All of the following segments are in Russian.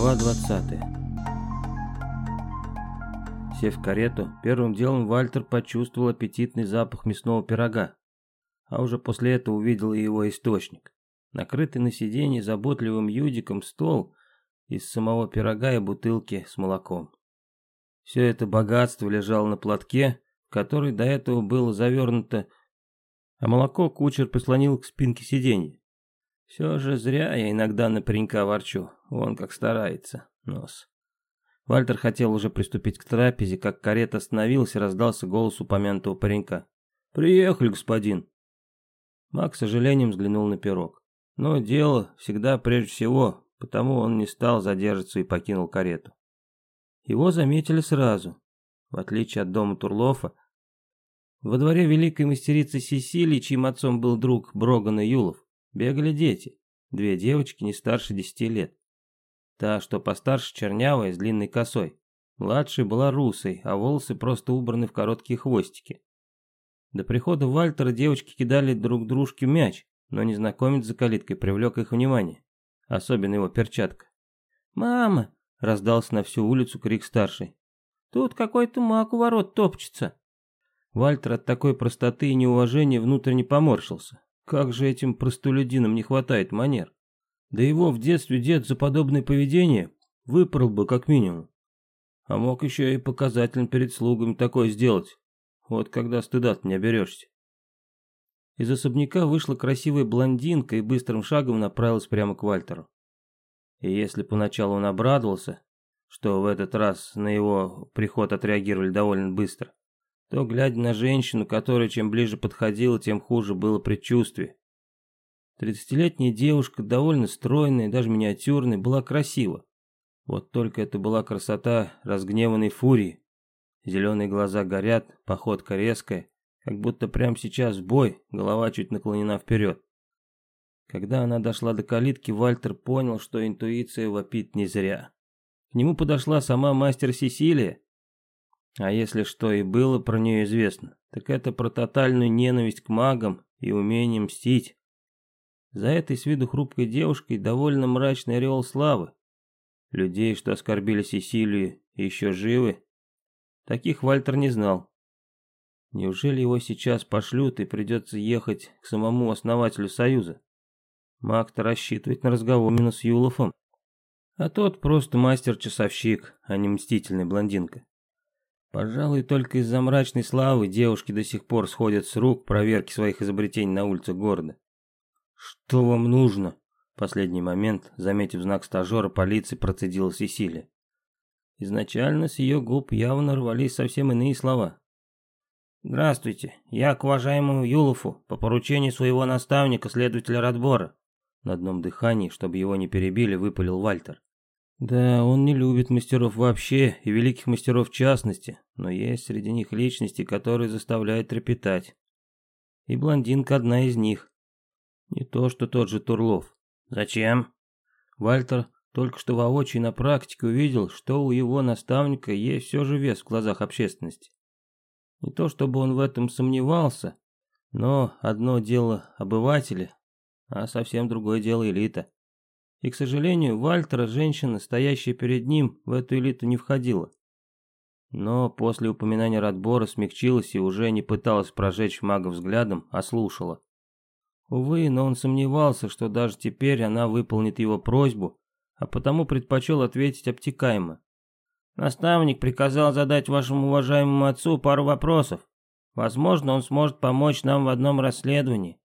Глава 20 Сев в карету, первым делом Вальтер почувствовал аппетитный запах мясного пирога, а уже после этого увидел и его источник. Накрытый на сиденье заботливым юдиком стол из самого пирога и бутылки с молоком. Все это богатство лежало на платке, в который до этого было завернуто, а молоко кучер прислонил к спинке сиденья. Все же зря я иногда на паренька ворчу, он как старается, нос. Вальтер хотел уже приступить к трапезе, как карета остановилась и раздался голос упомянутого паренька. «Приехали, господин!» Мак с сожалением взглянул на пирог. Но дело всегда прежде всего, потому он не стал задерживаться и покинул карету. Его заметили сразу. В отличие от дома Турлофа, во дворе великой мастерицы Сесилии, чьим отцом был друг Брогана Юлов, Бегали дети, две девочки не старше десяти лет. Та, что постарше, чернявая, с длинной косой. Младшая была русой, а волосы просто убраны в короткие хвостики. До прихода Вальтера девочки кидали друг дружке мяч, но незнакомец за калиткой привлек их внимание. Особенно его перчатка. «Мама!» — раздался на всю улицу крик старший. «Тут какой-то маг у ворот топчется!» Вальтер от такой простоты и неуважения внутренне поморщился. Как же этим простолюдинам не хватает манер? Да его в детстве дед за подобное поведение выпорол бы как минимум. А мог еще и показательно перед слугами такое сделать. Вот когда стыда не оберешься. Из особняка вышла красивая блондинка и быстрым шагом направилась прямо к Вальтеру. И если поначалу он обрадовался, что в этот раз на его приход отреагировали довольно быстро, то, глядя на женщину, которая чем ближе подходила, тем хуже было предчувствие. Тридцатилетняя девушка, довольно стройная, даже миниатюрная, была красива. Вот только это была красота разгневанной фурии. Зеленые глаза горят, походка резкая, как будто прямо сейчас бой, голова чуть наклонена вперед. Когда она дошла до калитки, Вальтер понял, что интуиция вопит не зря. К нему подошла сама мастер Сесилия, а если что и было про нее известно, так это про тотальную ненависть к магам и умение мстить. За этой с виду хрупкой девушкой довольно мрачный ореол славы. Людей, что оскорбили Сесилию, еще живы. Таких Вальтер не знал. Неужели его сейчас пошлют и придется ехать к самому основателю Союза? Маг-то рассчитывает на разговор именно с Юлофом. А тот просто мастер-часовщик, а не мстительная блондинка. Пожалуй, только из-за мрачной славы девушки до сих пор сходят с рук проверки своих изобретений на улицах города. «Что вам нужно?» В последний момент, заметив знак стажера, полиции процедила Сесилия. Изначально с ее губ явно рвались совсем иные слова. «Здравствуйте, я к уважаемому Юлову по поручению своего наставника, следователя Радбора». На одном дыхании, чтобы его не перебили, выпалил Вальтер. Да, он не любит мастеров вообще и великих мастеров в частности, но есть среди них личности, которые заставляют трепетать. И блондинка одна из них. Не то, что тот же Турлов. Зачем? Вальтер только что воочию на практике увидел, что у его наставника есть все же вес в глазах общественности. Не то, чтобы он в этом сомневался, но одно дело обыватели, а совсем другое дело элита. И, к сожалению, Вальтера, женщина, стоящая перед ним, в эту элиту не входила. Но после упоминания Радбора смягчилась и уже не пыталась прожечь мага взглядом, а слушала. Увы, но он сомневался, что даже теперь она выполнит его просьбу, а потому предпочел ответить обтекаемо. «Наставник приказал задать вашему уважаемому отцу пару вопросов. Возможно, он сможет помочь нам в одном расследовании.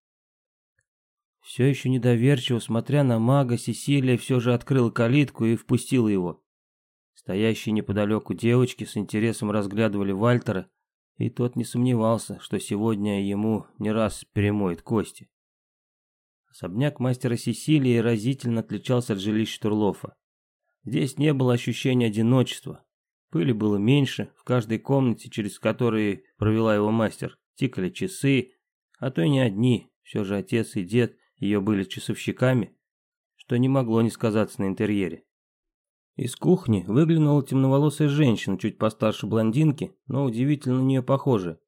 Все еще недоверчиво, смотря на мага, Сесилия все же открыла калитку и впустила его. Стоящие неподалеку девочки с интересом разглядывали Вальтера, и тот не сомневался, что сегодня ему не раз перемоет кости. Особняк мастера Сесилии разительно отличался от жилища Турлофа. Здесь не было ощущения одиночества. Пыли было меньше, в каждой комнате, через которые провела его мастер, тикали часы, а то и не одни, все же отец и дед ее были часовщиками, что не могло не сказаться на интерьере. Из кухни выглянула темноволосая женщина, чуть постарше блондинки, но удивительно на нее похожая.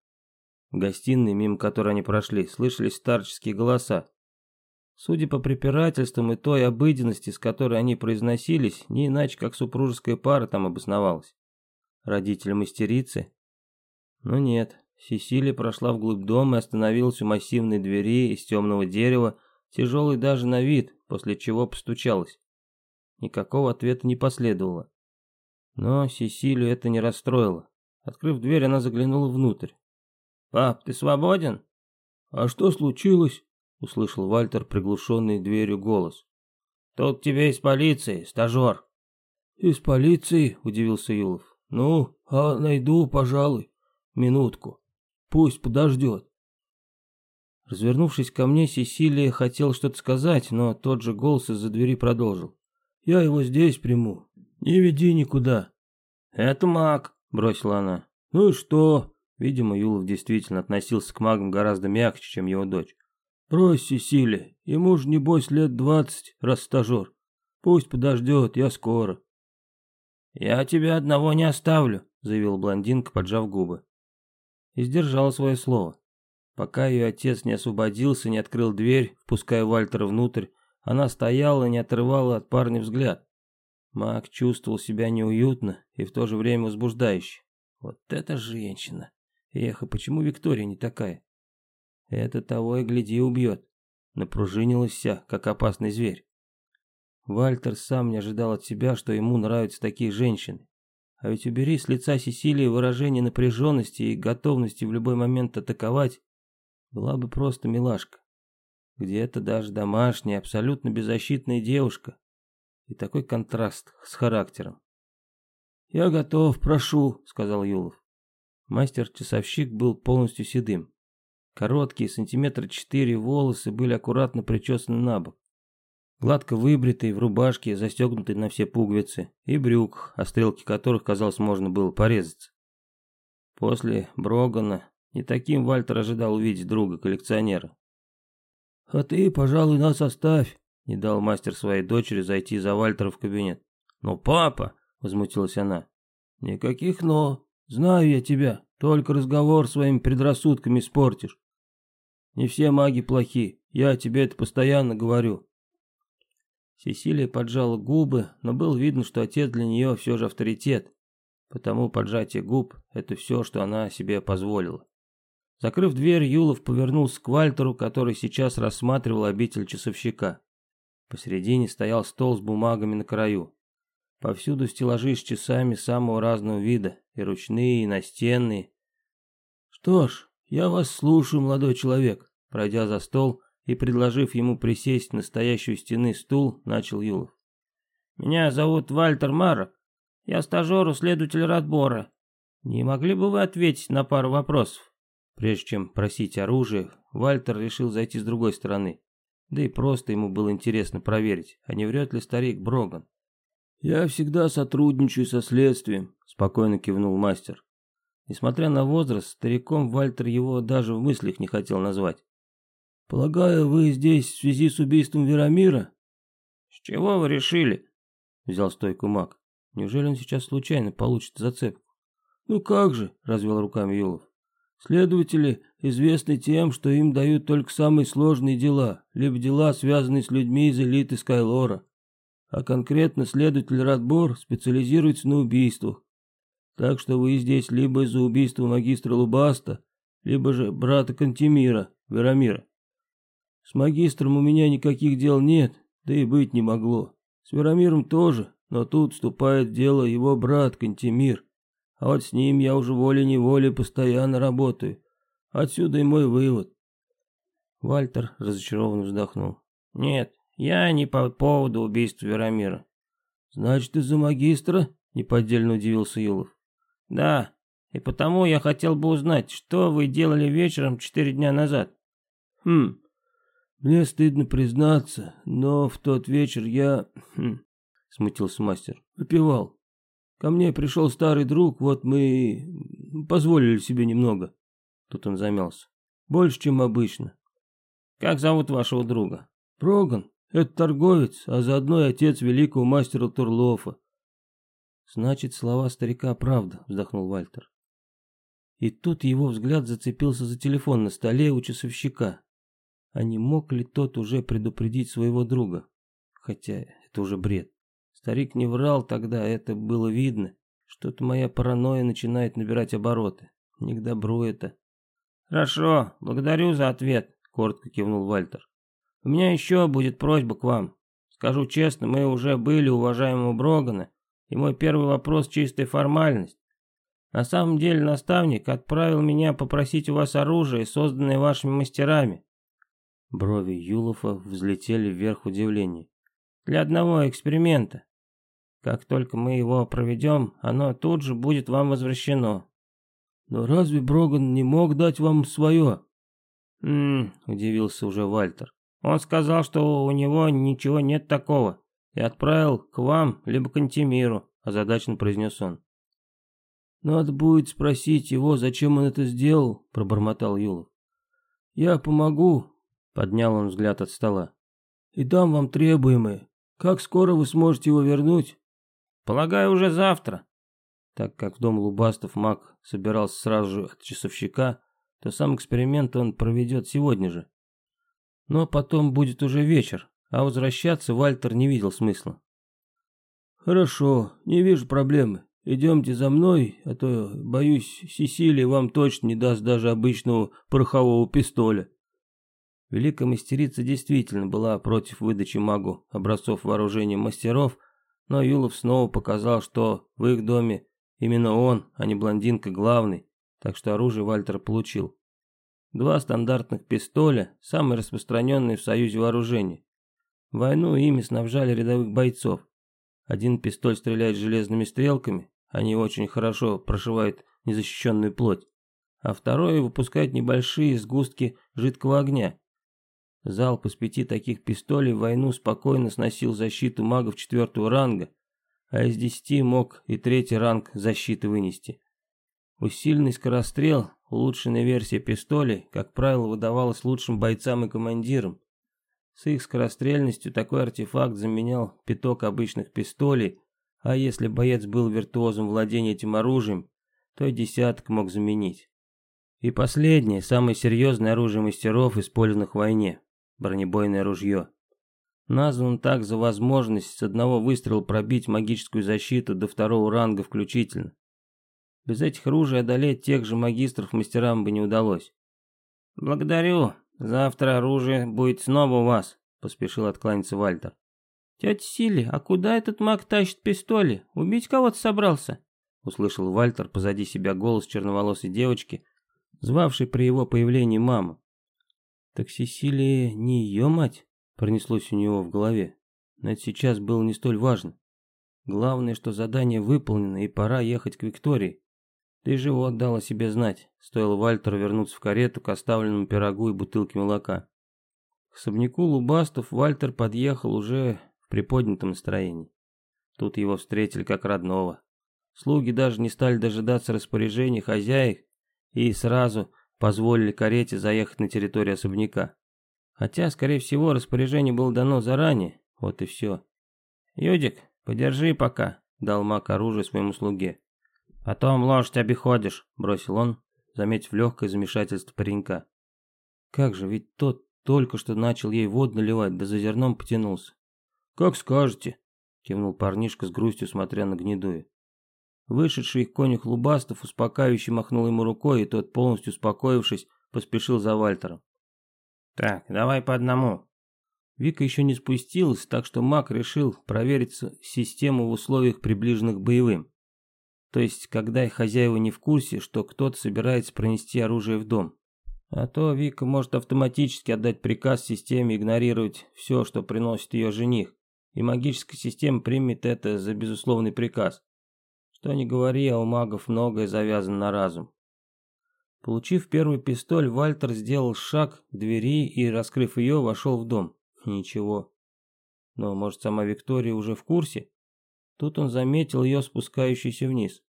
В гостиной, мимо которой они прошли, слышались старческие голоса. Судя по препирательствам и той обыденности, с которой они произносились, не иначе, как супружеская пара там обосновалась. Родители мастерицы? Но нет, Сесилия прошла вглубь дома и остановилась у массивной двери из темного дерева, тяжелой даже на вид, после чего постучалась. Никакого ответа не последовало. Но Сесилию это не расстроило. Открыв дверь, она заглянула внутрь. «Пап, ты свободен?» «А что случилось?» — услышал Вальтер приглушенный дверью голос. «Тут тебе из полиции, стажер». «Из полиции?» — удивился Юлов. «Ну, а найду, пожалуй. Минутку. Пусть подождет». Развернувшись ко мне, Сесилия хотел что-то сказать, но тот же голос из-за двери продолжил. «Я его здесь приму. Не веди никуда». «Это маг», — бросила она. «Ну и что?» Видимо, Юлов действительно относился к магам гораздо мягче, чем его дочь. «Брось, Сесилия, ему же небось лет двадцать, раз стажер. Пусть подождет, я скоро». «Я тебя одного не оставлю», — заявил блондинка, поджав губы. И сдержала свое слово. Пока ее отец не освободился, не открыл дверь, впуская Вальтера внутрь, она стояла и не отрывала от парня взгляд. Маг чувствовал себя неуютно и в то же время возбуждающе. Вот эта женщина! Эх, а почему Виктория не такая? Это того и гляди убьет. Напружинилась вся, как опасный зверь. Вальтер сам не ожидал от себя, что ему нравятся такие женщины. А ведь убери с лица Сесилии выражение напряженности и готовности в любой момент атаковать, была бы просто милашка. Где-то даже домашняя, абсолютно беззащитная девушка. И такой контраст с характером. «Я готов, прошу», — сказал Юлов. Мастер-часовщик был полностью седым. Короткие, сантиметра четыре волосы были аккуратно причесаны на бок. Гладко выбритый, в рубашке, застегнутый на все пуговицы, и брюк, о стрелке которых, казалось, можно было порезаться. После Брогана не таким Вальтер ожидал увидеть друга-коллекционера. «А ты, пожалуй, нас оставь», — не дал мастер своей дочери зайти за Вальтера в кабинет. «Но папа», — возмутилась она. «Никаких «но». Знаю я тебя, только разговор своими предрассудками испортишь. Не все маги плохи, я тебе это постоянно говорю. Сесилия поджала губы, но было видно, что отец для нее все же авторитет, потому поджатие губ – это все, что она себе позволила. Закрыв дверь, Юлов повернулся к Вальтеру, который сейчас рассматривал обитель часовщика. Посередине стоял стол с бумагами на краю. Повсюду стеллажи с часами самого разного вида, и ручные, и настенные. «Что ж, я вас слушаю, молодой человек», пройдя за стол и предложив ему присесть на стоящую стены стул, начал Юлов. «Меня зовут Вальтер Марок. Я стажер у следователя Радбора. Не могли бы вы ответить на пару вопросов?» Прежде чем просить оружие, Вальтер решил зайти с другой стороны. Да и просто ему было интересно проверить, а не врет ли старик Броган. «Я всегда сотрудничаю со следствием», — спокойно кивнул мастер. Несмотря на возраст, стариком Вальтер его даже в мыслях не хотел назвать. «Полагаю, вы здесь в связи с убийством Верамира?» «С чего вы решили?» — взял стойку маг. «Неужели он сейчас случайно получит зацепку?» «Ну как же», — развел руками Юлов. «Следователи известны тем, что им дают только самые сложные дела, либо дела, связанные с людьми из элиты Скайлора а конкретно следователь Радбор специализируется на убийствах. Так что вы здесь либо из-за убийства магистра Лубаста, либо же брата Кантемира, Верамира. С магистром у меня никаких дел нет, да и быть не могло. С Верамиром тоже, но тут вступает в дело его брат Кантемир. А вот с ним я уже волей-неволей постоянно работаю. Отсюда и мой вывод. Вальтер разочарованно вздохнул. Нет, я не по поводу убийства Верамира. Значит, из-за магистра? Неподдельно удивился Юлов. Да, и потому я хотел бы узнать, что вы делали вечером четыре дня назад. Хм, мне стыдно признаться, но в тот вечер я... Хм, смутился мастер. Выпивал. Ко мне пришел старый друг, вот мы позволили себе немного. Тут он замялся. Больше, чем обычно. Как зовут вашего друга? Проган. Это торговец, а заодно и отец великого мастера Турлофа. Значит, слова старика правда, вздохнул Вальтер. И тут его взгляд зацепился за телефон на столе у часовщика. А не мог ли тот уже предупредить своего друга? Хотя это уже бред. Старик не врал тогда, это было видно. Что-то моя паранойя начинает набирать обороты. Не к добру это. «Хорошо, благодарю за ответ», — коротко кивнул Вальтер. «У меня еще будет просьба к вам. Скажу честно, мы уже были у уважаемого Брогана, и мой первый вопрос — чистая формальность. На самом деле наставник отправил меня попросить у вас оружие, созданное вашими мастерами». Брови Юлофа взлетели вверх удивления. «Для одного эксперимента. Как только мы его проведем, оно тут же будет вам возвращено. Но разве Броган не мог дать вам свое? Ммм, удивился уже Вальтер. Он сказал, что у него ничего нет такого, и отправил к вам, либо к Антимиру, озадаченно произнес он. Надо будет спросить его, зачем он это сделал, пробормотал Юлов. Я помогу, поднял он взгляд от стола. И дам вам требуемое. Как скоро вы сможете его вернуть? Полагаю, уже завтра. Так как в дом Лубастов маг собирался сразу же от часовщика, то сам эксперимент он проведет сегодня же. Но потом будет уже вечер, а возвращаться Вальтер не видел смысла. «Хорошо, не вижу проблемы. Идемте за мной, а то, боюсь, Сесилия вам точно не даст даже обычного порохового пистоля». Великая мастерица действительно была против выдачи магу образцов вооружения мастеров, но Юлов снова показал, что в их доме Именно он, а не блондинка, главный, так что оружие Вальтер получил. Два стандартных пистоля, самые распространенные в Союзе вооружения. В войну ими снабжали рядовых бойцов. Один пистоль стреляет железными стрелками, они очень хорошо прошивают незащищенную плоть, а второй выпускает небольшие сгустки жидкого огня. Залп из пяти таких пистолей в войну спокойно сносил защиту магов четвертого ранга, а из десяти мог и третий ранг защиты вынести. Усиленный скорострел, улучшенная версия пистолей, как правило, выдавалась лучшим бойцам и командирам. С их скорострельностью такой артефакт заменял пяток обычных пистолей, а если боец был виртуозом владения этим оружием, то и десяток мог заменить. И последнее, самое серьезное оружие мастеров, использованных в войне – бронебойное ружье. Назван так за возможность с одного выстрела пробить магическую защиту до второго ранга включительно. Без этих ружей одолеть тех же магистров мастерам бы не удалось. «Благодарю. Завтра оружие будет снова у вас», — поспешил откланяться Вальтер. «Тетя Сили, а куда этот маг тащит пистоли? Убить кого-то собрался?» Услышал Вальтер позади себя голос черноволосой девочки, звавшей при его появлении маму. «Так Сесилия не ее мать?» Пронеслось у него в голове. Но это сейчас было не столь важно. Главное, что задание выполнено и пора ехать к Виктории. Ты же вот дала себе знать, стоило Вальтеру вернуться в карету к оставленному пирогу и бутылке молока. К особняку Лубастов Вальтер подъехал уже в приподнятом настроении. Тут его встретили как родного. Слуги даже не стали дожидаться распоряжений хозяев и сразу позволили карете заехать на территорию особняка. Хотя, скорее всего, распоряжение было дано заранее. Вот и все. «Юдик, подержи пока», — дал маг оружие своему слуге. «Потом лошадь обиходишь», — бросил он, заметив легкое замешательство паренька. Как же, ведь тот только что начал ей воду наливать, да за зерном потянулся. «Как скажете», — кивнул парнишка с грустью, смотря на гнедуя. Вышедший конюх Лубастов успокаивающе махнул ему рукой, и тот, полностью успокоившись, поспешил за Вальтером. Так, давай по одному. Вика еще не спустилась, так что маг решил проверить систему в условиях, приближенных к боевым. То есть, когда их хозяева не в курсе, что кто-то собирается пронести оружие в дом. А то Вика может автоматически отдать приказ системе игнорировать все, что приносит ее жених, и магическая система примет это за безусловный приказ. Что ни говори, а у магов многое завязано на разум. Получив первый пистоль, Вальтер сделал шаг к двери и, раскрыв ее, вошел в дом. Ничего. Но, может, сама Виктория уже в курсе? Тут он заметил ее спускающейся вниз.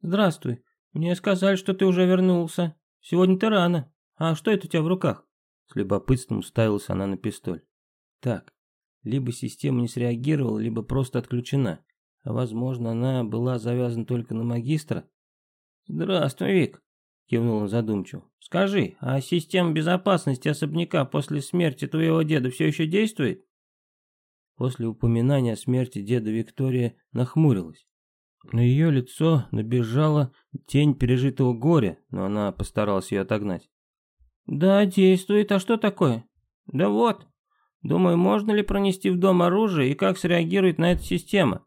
«Здравствуй. Мне сказали, что ты уже вернулся. Сегодня ты рано. А что это у тебя в руках?» С любопытством уставилась она на пистоль. Так, либо система не среагировала, либо просто отключена. Возможно, она была завязана только на магистра. «Здравствуй, Вик», кивнул он задумчиво. Скажи, а система безопасности особняка после смерти твоего деда все еще действует? После упоминания о смерти деда Виктория нахмурилась. На ее лицо набежала тень пережитого горя, но она постаралась ее отогнать. «Да, действует. А что такое?» «Да вот. Думаю, можно ли пронести в дом оружие и как среагирует на это система?»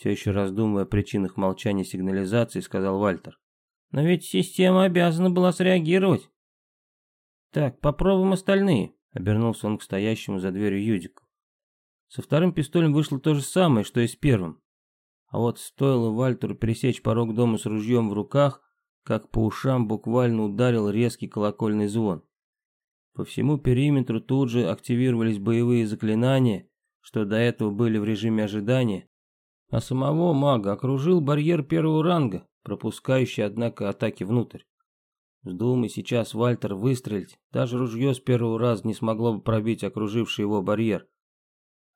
Все еще раздумывая о причинах молчания сигнализации, сказал Вальтер. «Но ведь система обязана была среагировать». «Так, попробуем остальные», — обернулся он к стоящему за дверью Юдику. Со вторым пистолем вышло то же самое, что и с первым. А вот стоило Вальтеру пересечь порог дома с ружьем в руках, как по ушам буквально ударил резкий колокольный звон. По всему периметру тут же активировались боевые заклинания, что до этого были в режиме ожидания, а самого мага окружил барьер первого ранга, пропускающий, однако, атаки внутрь. Вздумай сейчас Вальтер выстрелить, даже ружье с первого раза не смогло бы пробить окруживший его барьер.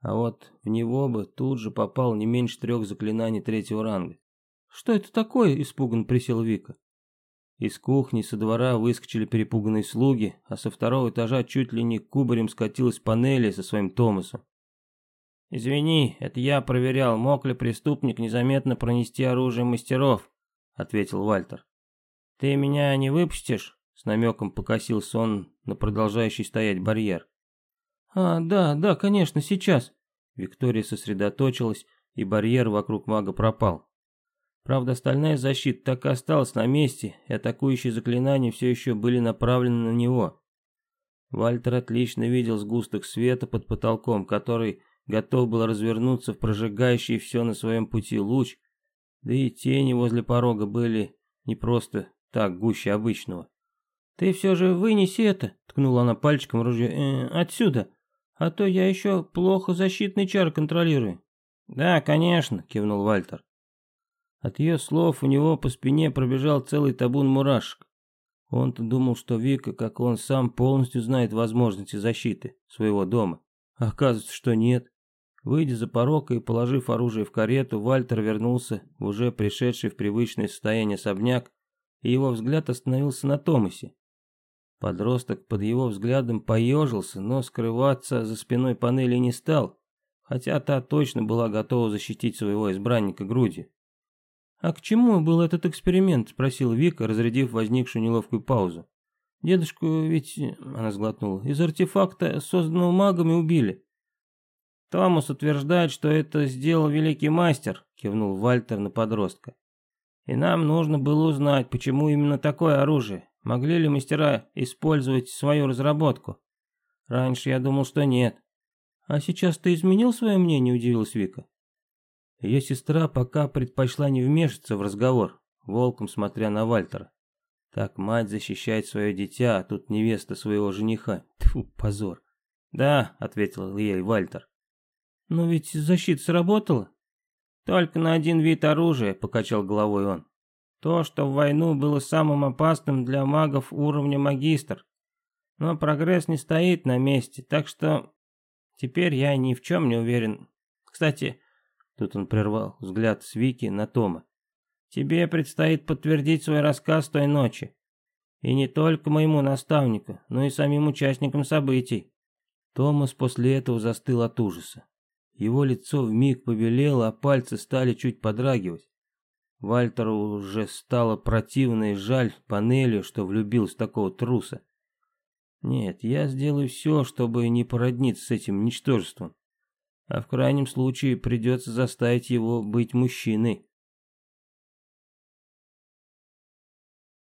А вот в него бы тут же попал не меньше трех заклинаний третьего ранга. «Что это такое?» – испуган присел Вика. Из кухни со двора выскочили перепуганные слуги, а со второго этажа чуть ли не кубарем скатилась панели со своим Томасом. «Извини, это я проверял, мог ли преступник незаметно пронести оружие мастеров», — ответил Вальтер. «Ты меня не выпустишь?» — с намеком покосился он на продолжающий стоять барьер. «А, да, да, конечно, сейчас». Виктория сосредоточилась, и барьер вокруг мага пропал. Правда, остальная защита так и осталась на месте, и атакующие заклинания все еще были направлены на него. Вальтер отлично видел сгусток света под потолком, который готов был развернуться в прожигающий все на своем пути луч, да и тени возле порога были не просто так гуще обычного. «Ты все же вынеси это», — ткнула она пальчиком ружье, э, — «отсюда». А то я еще плохо защитный чар контролирую. Да, конечно, кивнул Вальтер. От ее слов у него по спине пробежал целый табун мурашек. Он-то думал, что Вика, как он сам, полностью знает возможности защиты своего дома. А оказывается, что нет. Выйдя за порог и положив оружие в карету, Вальтер вернулся в уже пришедший в привычное состояние особняк, и его взгляд остановился на Томасе. Подросток под его взглядом поежился, но скрываться за спиной панели не стал, хотя та точно была готова защитить своего избранника грудью. «А к чему был этот эксперимент?» – спросил Вика, разрядив возникшую неловкую паузу. «Дедушку ведь...» – она сглотнула. «Из артефакта, созданного магами, убили». «Томас утверждает, что это сделал великий мастер», – кивнул Вальтер на подростка. «И нам нужно было узнать, почему именно такое оружие. Могли ли мастера использовать свою разработку? Раньше я думал, что нет. А сейчас ты изменил свое мнение, удивилась Вика. Ее сестра пока предпочла не вмешиваться в разговор, волком смотря на Вальтера. Так мать защищает свое дитя, а тут невеста своего жениха. Тьфу, позор. Да, ответил ей Вальтер. Но ведь защита сработала. Только на один вид оружия, покачал головой он. То, что в войну было самым опасным для магов уровня магистр. Но прогресс не стоит на месте, так что теперь я ни в чем не уверен. Кстати, тут он прервал взгляд с Вики на Тома. Тебе предстоит подтвердить свой рассказ той ночи. И не только моему наставнику, но и самим участникам событий. Томас после этого застыл от ужаса. Его лицо вмиг побелело, а пальцы стали чуть подрагивать. Вальтеру уже стало противно и жаль панелью, что влюбился в такого труса. Нет, я сделаю все, чтобы не породниться с этим ничтожеством. А в крайнем случае придется заставить его быть мужчиной.